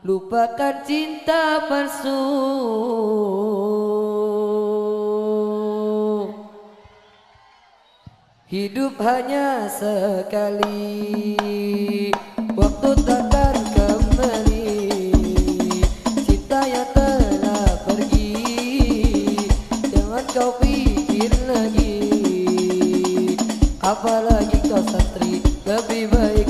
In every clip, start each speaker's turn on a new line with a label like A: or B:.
A: Lupakan cinta palsu. Hidup hanya sekali. Waktu takkan kembali. Cinta yang telah pergi. Jangan kau pikir lagi. Apalagi kau santri Lebih baik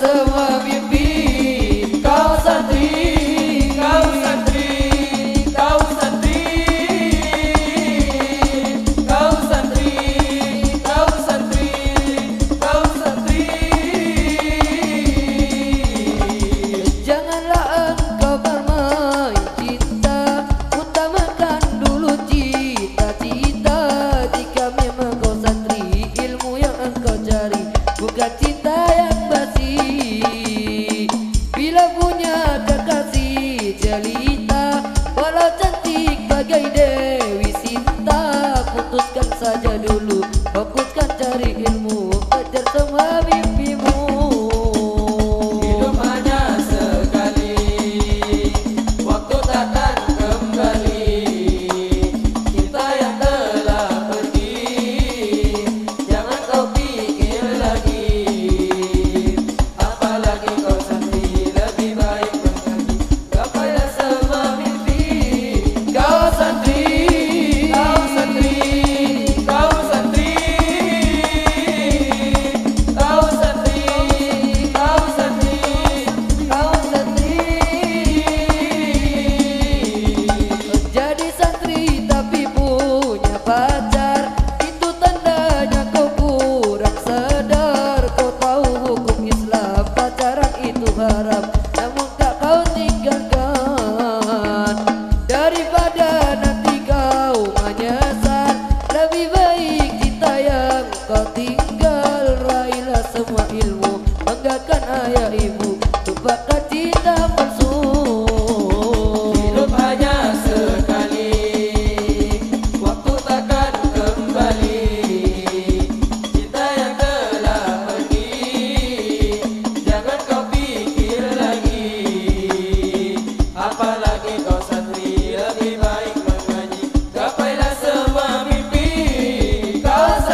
A: Sava you. Haram Namun tak kau tinggalkan. Daripada nanti kau menyesal Lebih baik cinta yang kau tinggal. Raihlah semua ilmu Banggakan ayah ibu